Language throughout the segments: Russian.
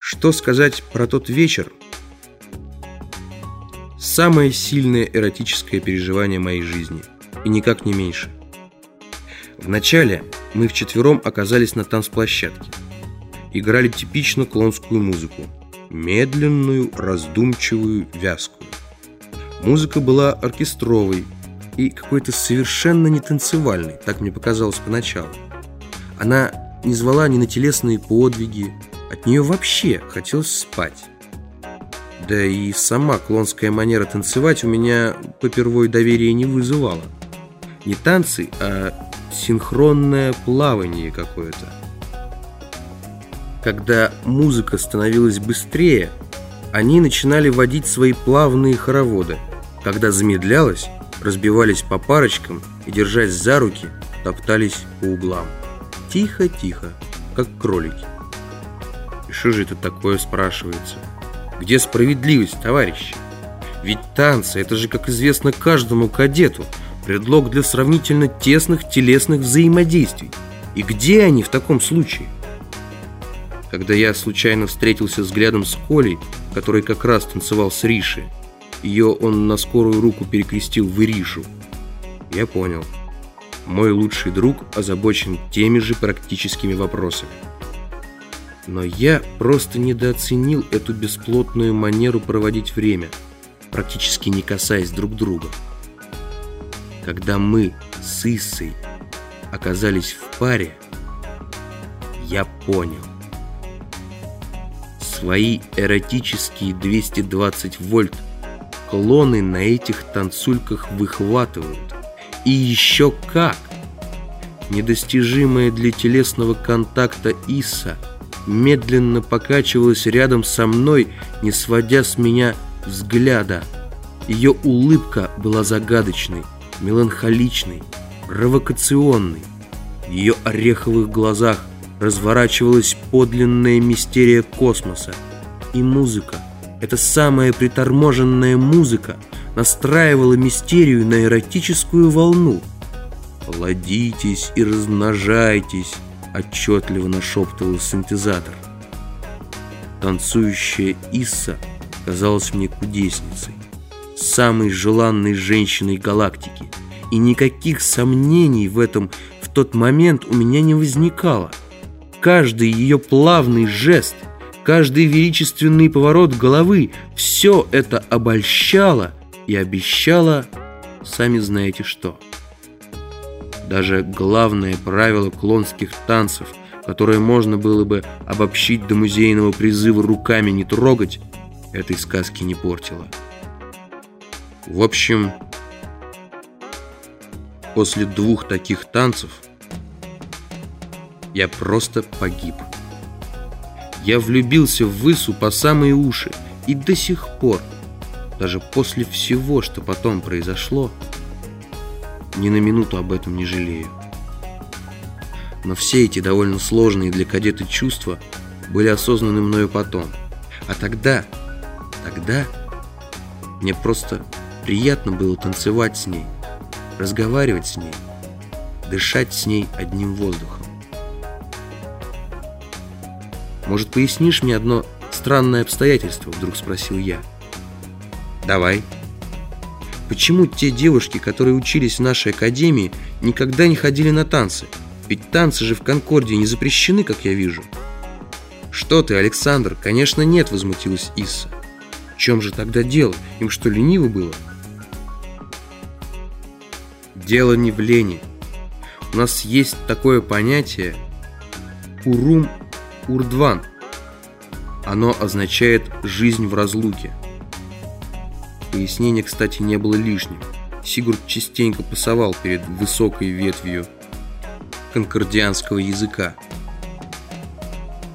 Что сказать про тот вечер? Самое сильное эротическое переживание моей жизни. И никак не меньше. Вначале мы вчетвером оказались на танцплощадке. Играли типично клонскую музыку. Медленную, раздумчивую, вязкую. Музыка была оркестровой и какой-то совершенно не танцевальной, так мне показалось поначалу. Она не звала ни на телесные подвиги, от нее вообще хотелось спать. Да и сама клонская манера танцевать у меня попервой доверия не вызывала. Не танцы, а синхронное плавание какое-то. Когда музыка становилась быстрее, они начинали водить свои плавные хороводы. Когда замедлялась, разбивались по парочкам и, держась за руки, топтались по углам. Тихо-тихо, как кролики. Что же это такое, спрашивается? Где справедливость, товарищи? Ведь танцы – это же, как известно каждому кадету, предлог для сравнительно тесных телесных взаимодействий. И где они в таком случае? Когда я случайно встретился взглядом с Колей, который как раз танцевал с Риши, ее он на скорую руку перекрестил в Иришу, я понял. Мой лучший друг озабочен теми же практическими вопросами. Но я просто недооценил эту бесплотную манеру проводить время, практически не касаясь друг друга. Когда мы с Иссой оказались в паре, я понял. Свои эротические 220 вольт клоны на этих танцульках выхватывают. И еще как! Недостижимая для телесного контакта Исса – медленно покачивалась рядом со мной, не сводя с меня взгляда. Ее улыбка была загадочной, меланхоличной, провокационной. В ее ореховых глазах разворачивалась подлинная мистерия космоса. И музыка, эта самая приторможенная музыка, настраивала мистерию на эротическую волну. «Плодитесь и размножайтесь», отчетливо нашептывал синтезатор. Танцующая Исса казалась мне кудесницей, самой желанной женщиной галактики, и никаких сомнений в этом в тот момент у меня не возникало. Каждый ее плавный жест, каждый величественный поворот головы, все это обольщало и обещало, сами знаете что. Даже главное правило клонских танцев, которое можно было бы обобщить до музейного призыва руками не трогать, этой сказки не портило. В общем, после двух таких танцев я просто погиб. Я влюбился в Высу по самые уши, и до сих пор, даже после всего, что потом произошло, ни на минуту об этом не жалею. Но все эти довольно сложные для кадета чувства были осознаны мною потом. А тогда, тогда мне просто приятно было танцевать с ней, разговаривать с ней, дышать с ней одним воздухом. «Может, пояснишь мне одно странное обстоятельство?» – вдруг спросил я. «Давай», Почему те девушки, которые учились в нашей академии, никогда не ходили на танцы? Ведь танцы же в Конкордии не запрещены, как я вижу. Что ты, Александр? Конечно, нет, возмутилась Исса. В чем же тогда дело? Им что, лениво было? Дело не в лени. У нас есть такое понятие «урум-урдван». Оно означает «жизнь в разлуке». Пояснение, кстати, не было лишним. Сигурд частенько пасовал перед высокой ветвью конкордианского языка.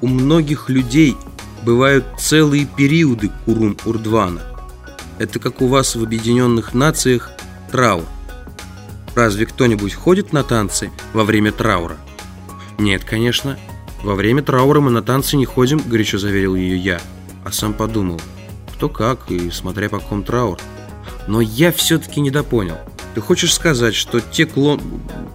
У многих людей бывают целые периоды Курум-Урдвана. Это как у вас в Объединенных Нациях траур. Разве кто-нибудь ходит на танцы во время траура? Нет, конечно. Во время траура мы на танцы не ходим, горячо заверил ее я. А сам подумал – кто как и смотря по ком траур. Но я все-таки недопонял. Ты хочешь сказать, что те клон...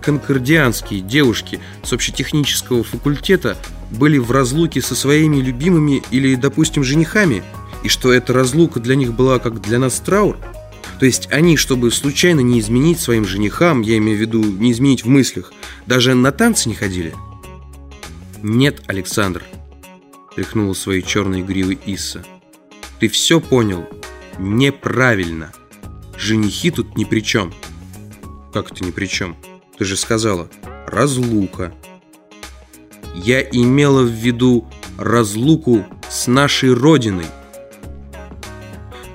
конкордианские девушки с общетехнического факультета были в разлуке со своими любимыми или, допустим, женихами? И что эта разлука для них была как для нас траур? То есть они, чтобы случайно не изменить своим женихам, я имею в виду не изменить в мыслях, даже на танцы не ходили? Нет, Александр, тряхнула своей черной гривой Исса. Ты все понял неправильно. Женихи тут ни при чем. Как это ни при чем? Ты же сказала «разлука». Я имела в виду разлуку с нашей Родиной.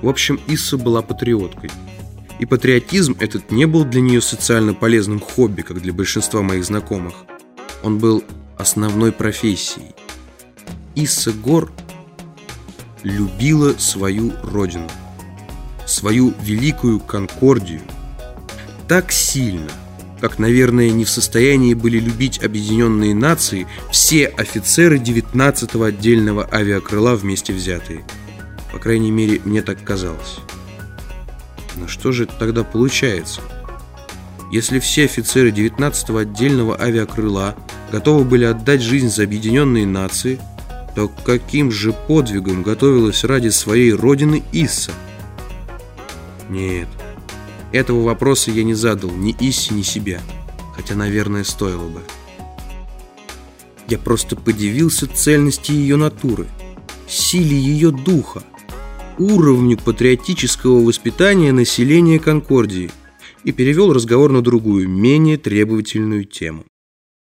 В общем, Исса была патриоткой. И патриотизм этот не был для нее социально полезным хобби, как для большинства моих знакомых. Он был основной профессией. Исса Гор любила свою родину, свою великую Конкордию, так сильно, как, наверное, не в состоянии были любить объединенные нации все офицеры 19-го отдельного авиакрыла вместе взятые. По крайней мере, мне так казалось. Но что же тогда получается? Если все офицеры 19-го отдельного авиакрыла готовы были отдать жизнь за объединенные нации, то каким же подвигом готовилась ради своей родины Исса? Нет, этого вопроса я не задал ни Исси, ни себе, хотя, наверное, стоило бы. Я просто подивился цельности ее натуры, силе ее духа, уровню патриотического воспитания населения Конкордии и перевел разговор на другую, менее требовательную тему.